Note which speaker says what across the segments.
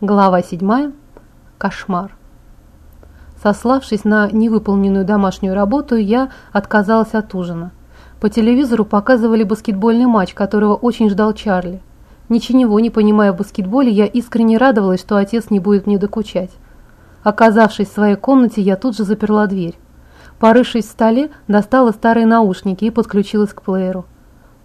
Speaker 1: Глава 7. Кошмар. Сославшись на невыполненную домашнюю работу, я отказалась от ужина. По телевизору показывали баскетбольный матч, которого очень ждал Чарли. Ничего не понимая в баскетболе, я искренне радовалась, что отец не будет мне докучать. Оказавшись в своей комнате, я тут же заперла дверь. Порывшись в столе, достала старые наушники и подключилась к плееру.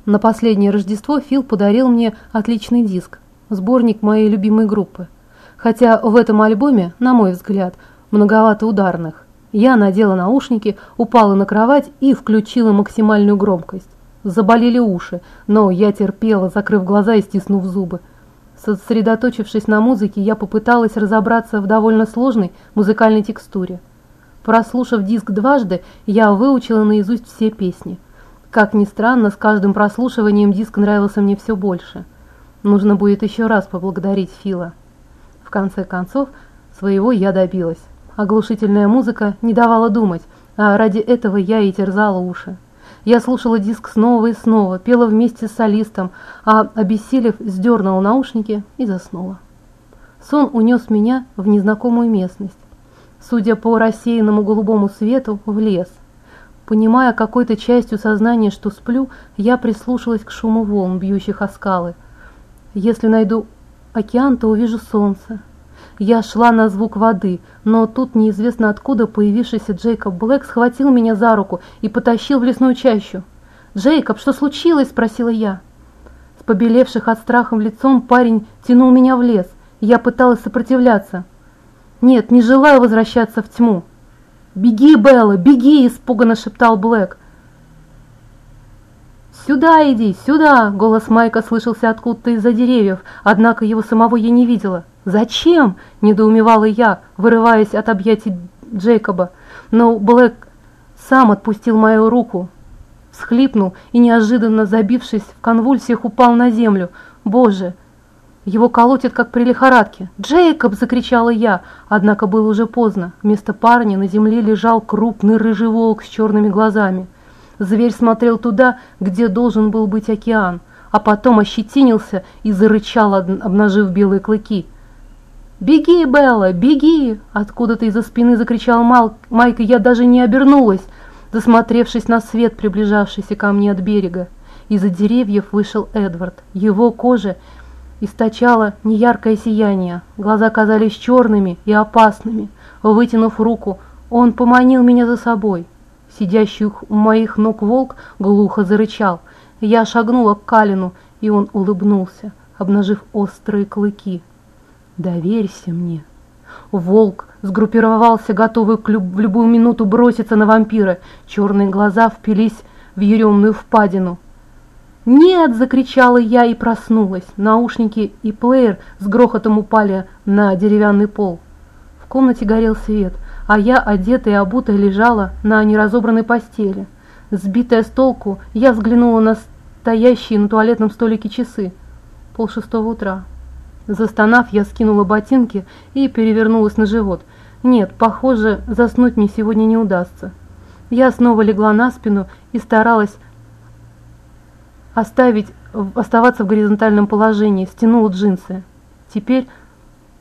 Speaker 1: На последнее Рождество Фил подарил мне отличный диск, сборник моей любимой группы – Хотя в этом альбоме, на мой взгляд, многовато ударных. Я надела наушники, упала на кровать и включила максимальную громкость. Заболели уши, но я терпела, закрыв глаза и стиснув зубы. Сосредоточившись на музыке, я попыталась разобраться в довольно сложной музыкальной текстуре. Прослушав диск дважды, я выучила наизусть все песни. Как ни странно, с каждым прослушиванием диск нравился мне все больше. Нужно будет еще раз поблагодарить Фила. В конце концов, своего я добилась. Оглушительная музыка не давала думать, а ради этого я и терзала уши. Я слушала диск снова и снова, пела вместе с солистом, а, обессилев, сдернула наушники и заснула. Сон унес меня в незнакомую местность. Судя по рассеянному голубому свету, в лес. Понимая какой-то частью сознания, что сплю, я прислушалась к шуму волн, бьющих о скалы. Если найду океан, то увижу солнце. Я шла на звук воды, но тут неизвестно откуда появившийся Джейкоб Блэк схватил меня за руку и потащил в лесную чащу. «Джейкоб, что случилось?» – спросила я. С побелевших от страха лицом парень тянул меня в лес. Я пыталась сопротивляться. «Нет, не желаю возвращаться в тьму». «Беги, Белла, беги!» – испуганно шептал Блэк. «Сюда иди, сюда!» – голос Майка слышался откуда-то из-за деревьев, однако его самого я не видела. «Зачем?» – недоумевала я, вырываясь от объятий Джейкоба. Но Блэк сам отпустил мою руку, всхлипнул и, неожиданно забившись в конвульсиях, упал на землю. «Боже!» Его колотит, как при лихорадке. «Джейкоб!» – закричала я, однако было уже поздно. Вместо парня на земле лежал крупный рыжий волк с черными глазами. Зверь смотрел туда, где должен был быть океан, а потом ощетинился и зарычал, обнажив белые клыки. «Беги, Белла, беги!» Откуда-то из-за спины закричал. Майк, и я даже не обернулась, засмотревшись на свет, приближавшийся ко мне от берега. Из-за деревьев вышел Эдвард. Его кожа источала неяркое сияние. Глаза казались черными и опасными. Вытянув руку, он поманил меня за собой. Сидящий у моих ног волк глухо зарычал. Я шагнула к Калину, и он улыбнулся, обнажив острые клыки. «Доверься мне». Волк сгруппировался, готовый в любую минуту броситься на вампира. Черные глаза впились в еремную впадину. «Нет!» – закричала я и проснулась. Наушники и плеер с грохотом упали на деревянный пол. В комнате горел свет, а я, одетая и обутая, лежала на неразобранной постели. Сбитая с толку, я взглянула на стоящие на туалетном столике часы. Пол шестого утра. Застонав, я скинула ботинки и перевернулась на живот. Нет, похоже, заснуть мне сегодня не удастся. Я снова легла на спину и старалась оставить, оставаться в горизонтальном положении, стянула джинсы. Теперь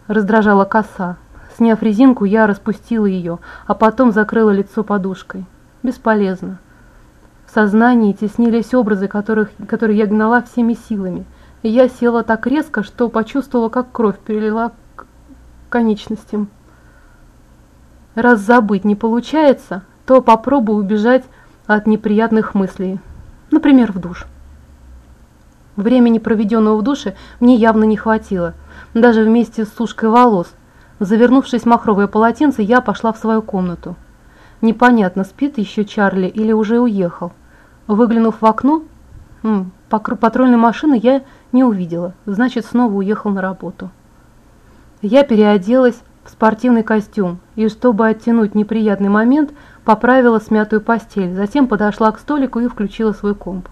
Speaker 1: раздражала коса. Сняв резинку, я распустила ее, а потом закрыла лицо подушкой. Бесполезно. В сознании теснились образы, которых, которые я гнала всеми силами – я села так резко, что почувствовала, как кровь перелила к конечностям. Раз забыть не получается, то попробую убежать от неприятных мыслей. Например, в душ. Времени, проведенного в душе, мне явно не хватило. Даже вместе с сушкой волос. Завернувшись в махровое полотенце, я пошла в свою комнату. Непонятно, спит еще Чарли или уже уехал. Выглянув в окно, патрульной машины я не увидела, значит, снова уехал на работу. Я переоделась в спортивный костюм и, чтобы оттянуть неприятный момент, поправила смятую постель, затем подошла к столику и включила свой комп.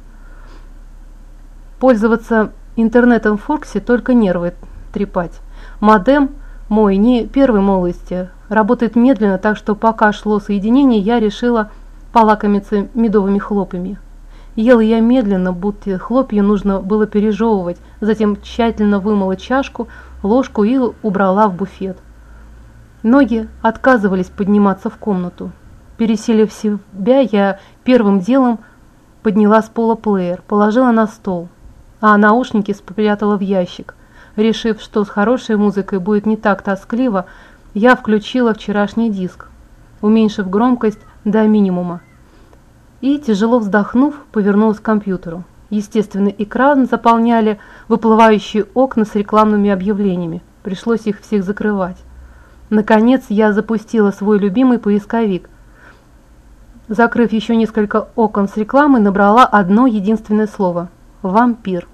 Speaker 1: Пользоваться интернетом в Форксе только нервы трепать. Модем мой не первой молодости, работает медленно, так что пока шло соединение, я решила полакомиться медовыми хлопами. Ела я медленно, будто хлопья нужно было пережевывать, затем тщательно вымыла чашку, ложку и убрала в буфет. Ноги отказывались подниматься в комнату. Переселив себя, я первым делом подняла с пола плеер, положила на стол, а наушники спрятала в ящик. Решив, что с хорошей музыкой будет не так тоскливо, я включила вчерашний диск, уменьшив громкость до минимума. И, тяжело вздохнув, повернулась к компьютеру. Естественный экран заполняли выплывающие окна с рекламными объявлениями. Пришлось их всех закрывать. Наконец я запустила свой любимый поисковик. Закрыв еще несколько окон с рекламой, набрала одно единственное слово – «вампир».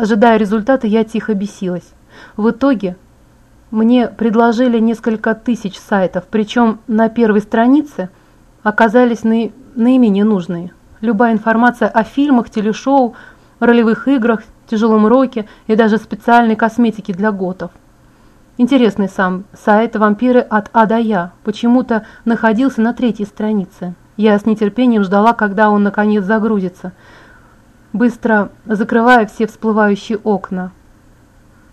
Speaker 1: Ожидая результата, я тихо бесилась. В итоге мне предложили несколько тысяч сайтов, причем на первой странице оказались наи наименее нужные. Любая информация о фильмах, телешоу, ролевых играх, тяжелом роке и даже специальной косметике для готов. Интересный сам сайт «Вампиры от А до Я» почему-то находился на третьей странице. Я с нетерпением ждала, когда он наконец загрузится – быстро закрывая все всплывающие окна.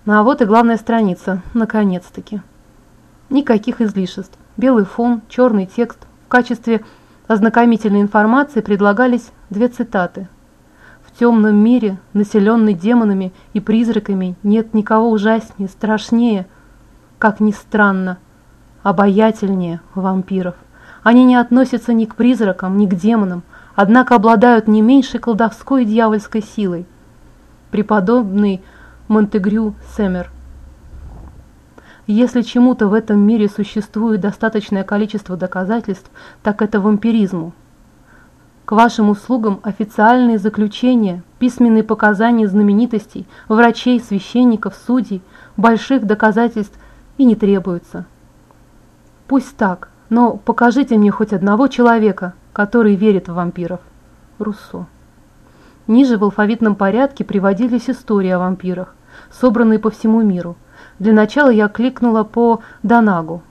Speaker 1: Ну а вот и главная страница, наконец-таки. Никаких излишеств. Белый фон, черный текст. В качестве ознакомительной информации предлагались две цитаты. В темном мире, населенный демонами и призраками, нет никого ужаснее, страшнее, как ни странно, обаятельнее вампиров. Они не относятся ни к призракам, ни к демонам, однако обладают не меньшей колдовской и дьявольской силой. Преподобный Монтегрю Семер. Если чему-то в этом мире существует достаточное количество доказательств, так это вампиризму. К вашим услугам официальные заключения, письменные показания знаменитостей, врачей, священников, судей, больших доказательств и не требуются. Пусть так, но покажите мне хоть одного человека, который верит в вампиров. Руссо. Ниже в алфавитном порядке приводились истории о вампирах, собранные по всему миру. Для начала я кликнула по Данагу,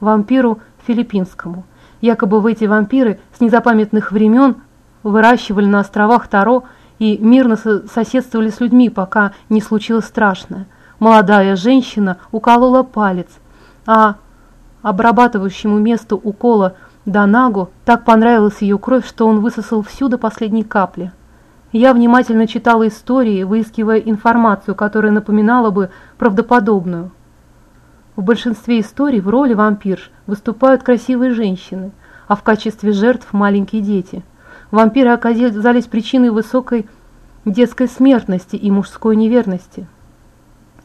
Speaker 1: вампиру филиппинскому. Якобы в эти вампиры с незапамятных времен выращивали на островах Таро и мирно соседствовали с людьми, пока не случилось страшное. Молодая женщина уколола палец, а обрабатывающему месту укола Данагу так понравилась ее кровь, что он высосал всю до последней капли. Я внимательно читала истории, выискивая информацию, которая напоминала бы правдоподобную. В большинстве историй в роли вампирш выступают красивые женщины, а в качестве жертв маленькие дети. Вампиры оказались причиной высокой детской смертности и мужской неверности.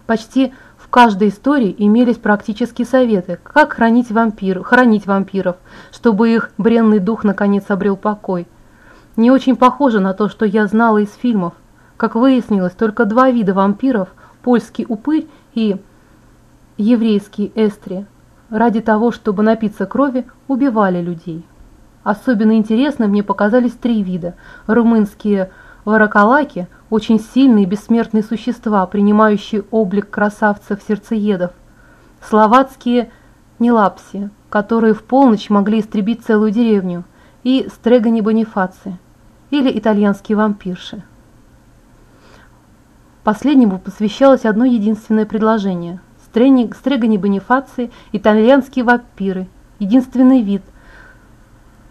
Speaker 1: Почти в каждой истории имелись практические советы, как хранить, вампир, хранить вампиров, чтобы их бренный дух наконец обрел покой. Не очень похоже на то, что я знала из фильмов. Как выяснилось, только два вида вампиров – польский упырь и еврейский эстри – ради того, чтобы напиться крови, убивали людей. Особенно интересно мне показались три вида – румынские варакалаки – очень сильные бессмертные существа, принимающие облик красавцев-сердцеедов, словацкие нелапси, которые в полночь могли истребить целую деревню, и стрегани бонифаци, или итальянские вампирши. Последнему посвящалось одно единственное предложение. Стрегани бонифаци, итальянские вампиры, единственный вид,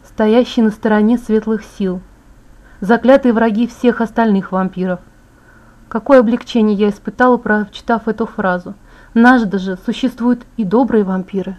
Speaker 1: стоящий на стороне светлых сил – заклятые враги всех остальных вампиров. Какое облегчение я испытала, прочитав эту фразу. Наш даже существуют и добрые вампиры.